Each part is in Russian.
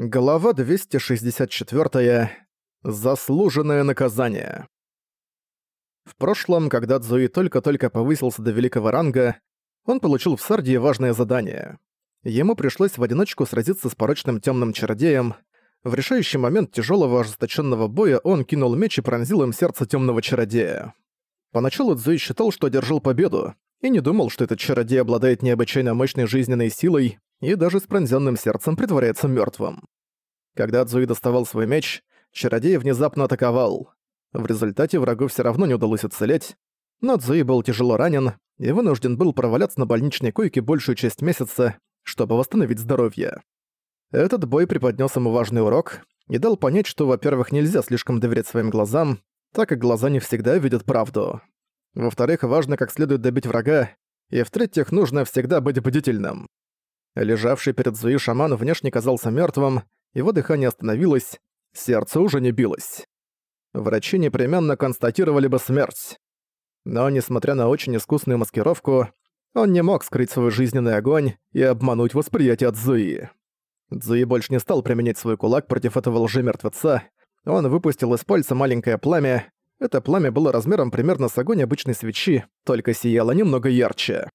Глава 264. Заслуженное наказание. В прошлом, когда Цзуи только-только повысился до великого ранга, он получил в Сардии важное задание. Ему пришлось в одиночку сразиться с порочным темным чародеем. В решающий момент тяжелого ожесточенного боя он кинул меч и пронзил им сердце темного чародея. Поначалу Цзуи считал, что одержал победу, и не думал, что этот чародей обладает необычайно мощной жизненной силой, и даже с пронзенным сердцем притворяется мертвым. Когда Цзуи доставал свой меч, чародей внезапно атаковал. В результате врагу все равно не удалось уцелеть, но Цзуи был тяжело ранен и вынужден был проваляться на больничной койке большую часть месяца, чтобы восстановить здоровье. Этот бой преподнес ему важный урок и дал понять, что, во-первых, нельзя слишком доверять своим глазам, так как глаза не всегда видят правду. Во-вторых, важно как следует добить врага, и в-третьих, нужно всегда быть бдительным. Лежавший перед Зуи шаман внешне казался мертвым, его дыхание остановилось, сердце уже не билось. Врачи непременно констатировали бы смерть. Но, несмотря на очень искусную маскировку, он не мог скрыть свой жизненный огонь и обмануть восприятие Цзуи. Цзуи больше не стал применять свой кулак против этого лжи-мертвеца. Он выпустил из пальца маленькое пламя. Это пламя было размером примерно с огонь обычной свечи, только сияло немного ярче.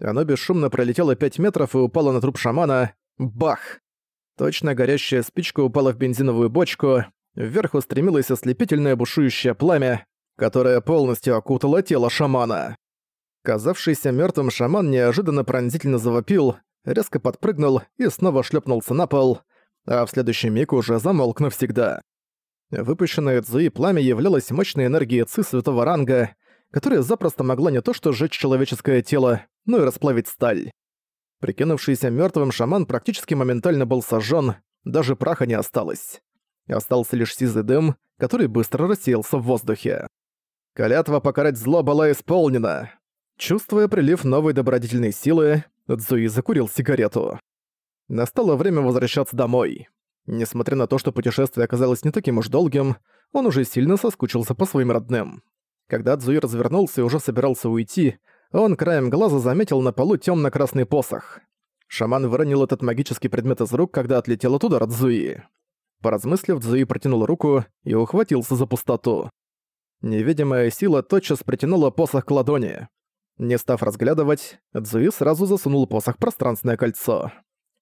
Оно бесшумно пролетело 5 метров и упало на труп шамана. Бах! Точно горящая спичка упала в бензиновую бочку. Вверх устремилось ослепительное бушующее пламя, которое полностью окутало тело шамана. Казавшийся мертвым шаман неожиданно пронзительно завопил, резко подпрыгнул и снова шлепнулся на пол, а в следующий миг уже замолк навсегда. Выпущенное Цзуи пламя являлось мощной энергией Ци святого ранга, которая запросто могла не то что сжечь человеческое тело, но и расплавить сталь. Прикинувшийся мертвым шаман практически моментально был сожжен, даже праха не осталось. Остался лишь сизый дым, который быстро рассеялся в воздухе. Клятва покарать зло была исполнена. Чувствуя прилив новой добродетельной силы, Цзуи закурил сигарету. Настало время возвращаться домой. Несмотря на то, что путешествие оказалось не таким уж долгим, он уже сильно соскучился по своим родным. Когда Цзуи развернулся и уже собирался уйти, он краем глаза заметил на полу темно красный посох. Шаман выронил этот магический предмет из рук, когда отлетел от удара Цзуи. Поразмыслив, Цзуи протянул руку и ухватился за пустоту. Невидимая сила тотчас притянула посох к ладони. Не став разглядывать, Цзуи сразу засунул посох в пространственное кольцо.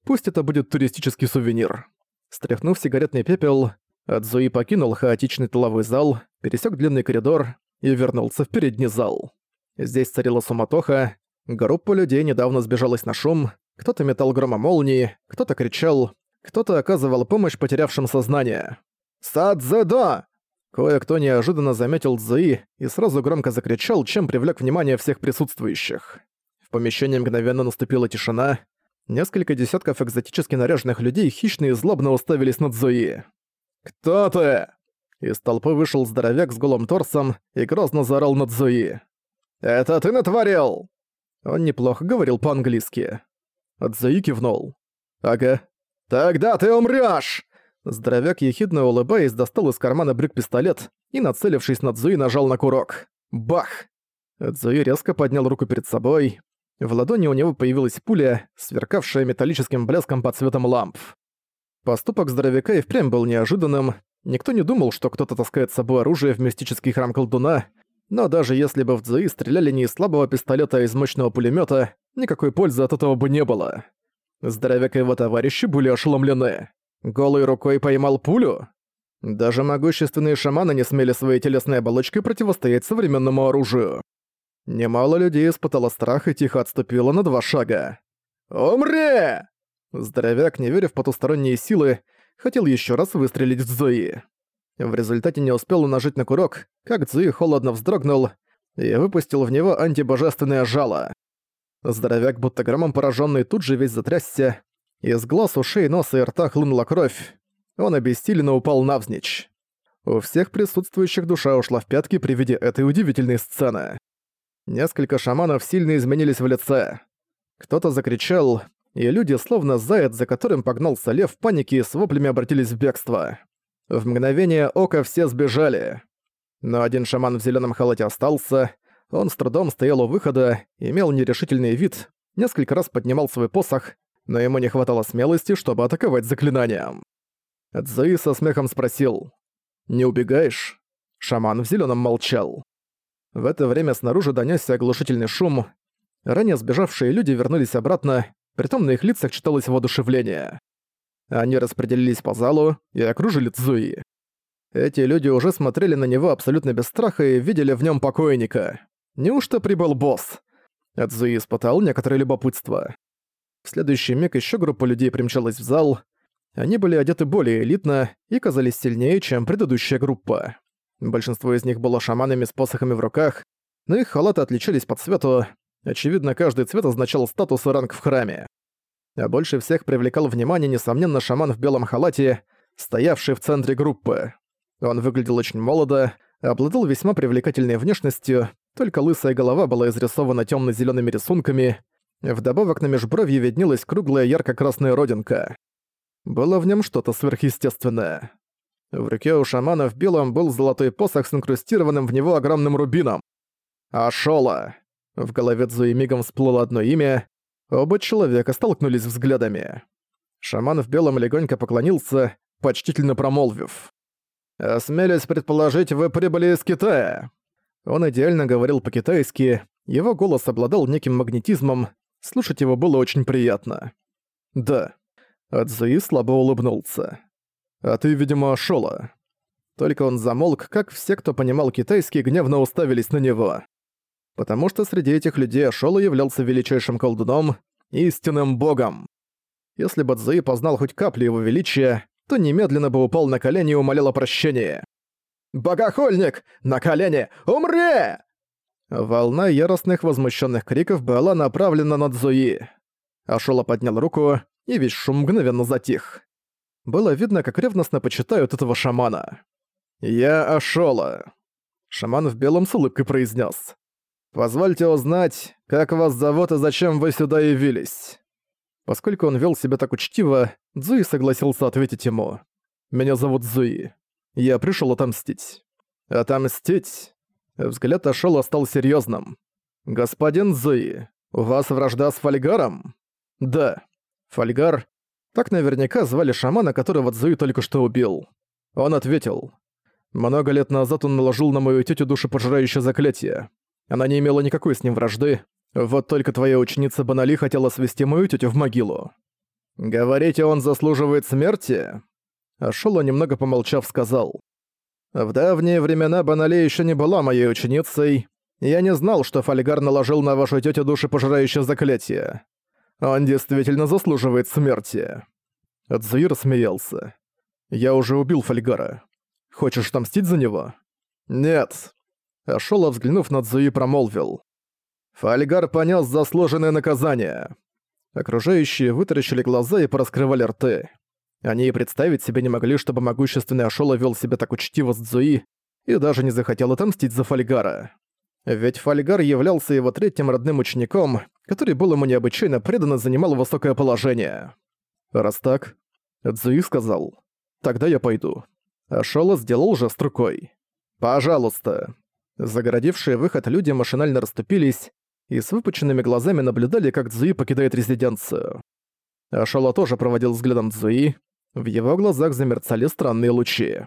Пусть это будет туристический сувенир. Стряхнув сигаретный пепел, Цзуи покинул хаотичный тыловой зал, пересек длинный коридор и вернулся в передний зал. Здесь царила суматоха, группа людей недавно сбежалась на шум, кто-то метал грома молнии, кто-то кричал, кто-то оказывал помощь потерявшим сознание. «Садзэдо!» Кое-кто неожиданно заметил Цзуи и сразу громко закричал, чем привлек внимание всех присутствующих. В помещении мгновенно наступила тишина. Несколько десятков экзотически наряженных людей хищно и злобно уставились на Цзуи. «Кто ты?» Из толпы вышел здоровяк с голым торсом и грозно заорал на Цзуи. «Это ты натворил?» Он неплохо говорил по-английски. Цзуи кивнул. «Ага». «Тогда ты умрёшь!» Здоровяк, ехидно улыбаясь, достал из кармана брюк пистолет и, нацелившись на Цзуи, нажал на курок. Бах! Цзуи резко поднял руку перед собой. В ладони у него появилась пуля, сверкавшая металлическим блеском под цветом ламп. Поступок здоровяка и впрямь был неожиданным, Никто не думал, что кто-то таскает с собой оружие в мистический храм колдуна, но даже если бы в Цзуи стреляли не из слабого пистолета, а из мощного пулемета, никакой пользы от этого бы не было. Здоровяк и его товарищи были ошеломлены. Голой рукой поймал пулю? Даже могущественные шаманы не смели своей телесной оболочкой противостоять современному оружию. Немало людей испытало страх и тихо отступило на два шага. «Умри!» Здоровяк, не веря в потусторонние силы, хотел еще раз выстрелить в Зои. В результате не успел он нажать на курок, как Цзуи холодно вздрогнул и выпустил в него антибожественное жало. Здоровяк, будто громом пораженный, тут же весь затрясся. Из глаз, ушей, носа и рта хлынула кровь. Он обессиленно упал навзничь. У всех присутствующих душа ушла в пятки при виде этой удивительной сцены. Несколько шаманов сильно изменились в лице. Кто-то закричал, и люди, словно заяц, за которым погнался лев в панике, с воплями обратились в бегство. В мгновение ока все сбежали. Но один шаман в зеленом халате остался, он с трудом стоял у выхода, имел нерешительный вид, несколько раз поднимал свой посох, но ему не хватало смелости, чтобы атаковать заклинанием. Цзуи со смехом спросил. «Не убегаешь?» Шаман в зеленом молчал. В это время снаружи донесся оглушительный шум. Ранее сбежавшие люди вернулись обратно, притом на их лицах читалось воодушевление. Они распределились по залу и окружили Цзуи. Эти люди уже смотрели на него абсолютно без страха и видели в нем покойника. Неужто прибыл босс? Цзуи испытал некоторое любопытство. В следующий миг еще группа людей примчалась в зал. Они были одеты более элитно и казались сильнее, чем предыдущая группа. Большинство из них было шаманами с посохами в руках, но их халаты отличались по цвету. Очевидно, каждый цвет означал статус и ранг в храме. А больше всех привлекал внимание, несомненно, шаман в белом халате, стоявший в центре группы. Он выглядел очень молодо, обладал весьма привлекательной внешностью, только лысая голова была изрисована темно зелеными рисунками, вдобавок на межбровье виднелась круглая ярко-красная родинка. Было в нем что-то сверхъестественное. В руке у шамана в белом был золотой посох с инкрустированным в него огромным рубином. Ашола. В голове Цзуи мигом всплыло одно имя. Оба человека столкнулись взглядами. Шаман в белом легонько поклонился, почтительно промолвив. «Осмелюсь предположить, вы прибыли из Китая». Он идеально говорил по-китайски, его голос обладал неким магнетизмом, слушать его было очень приятно. «Да». Адзуи слабо улыбнулся. «А ты, видимо, Шола». Только он замолк, как все, кто понимал китайский, гневно уставились на него. Потому что среди этих людей Ашола являлся величайшим колдуном, истинным богом. Если бы Цзуи познал хоть каплю его величия, то немедленно бы упал на колени и умолял о прощении. «Богохульник! На колени! Умри!» Волна яростных возмущенных криков была направлена на Цзуи. Ашола поднял руку, и весь шум мгновенно затих. Было видно, как ревностно почитают этого шамана. «Я Ашола», — шаман в белом с улыбкой произнес. «Позвольте узнать, как вас зовут и зачем вы сюда явились?» Поскольку он вел себя так учтиво, Цзуи согласился ответить ему. «Меня зовут Цзуи. Я пришел отомстить». «Отомстить?» Взгляд Ашола стал серьезным. «Господин Цзуи, у вас вражда с Фольгаром?» «Да. Фольгар. Так наверняка звали шамана, которого Цзуи только что убил». Он ответил. «Много лет назад он наложил на мою тетю душепожирающее заклятие. Она не имела никакой с ним вражды, вот только твоя ученица Банали хотела свести мою тетю в могилу. Говорите, он заслуживает смерти?» Ашола, немного помолчав, сказал. «В давние времена Банали еще не была моей ученицей. Я не знал, что Фольгар наложил на вашу тетю душепожирающее заклятие. Он действительно заслуживает смерти». Адзуир смеялся. «Я уже убил Фольгара. Хочешь отомстить за него?» «Нет». Ашола, взглянув на Цзуи, промолвил. Фальгар понес заслуженное наказание. Окружающие вытаращили глаза и пораскрывали рты. Они и представить себе не могли, чтобы могущественный Ашола вел себя так учтиво с Цзуи и даже не захотел отомстить за Фальгара. Ведь Фальгар являлся его третьим родным учеником, который был ему необычайно предан и занимал высокое положение. Раз так, Цзуи сказал, «Тогда я пойду». Ашола сделал жест рукой. «Пожалуйста». Загородившие выход люди машинально расступились, и с выпученными глазами наблюдали, как Цзуи покидает резиденцию. Ашола тоже проводил взглядом Цзуи, в его глазах замерцали странные лучи.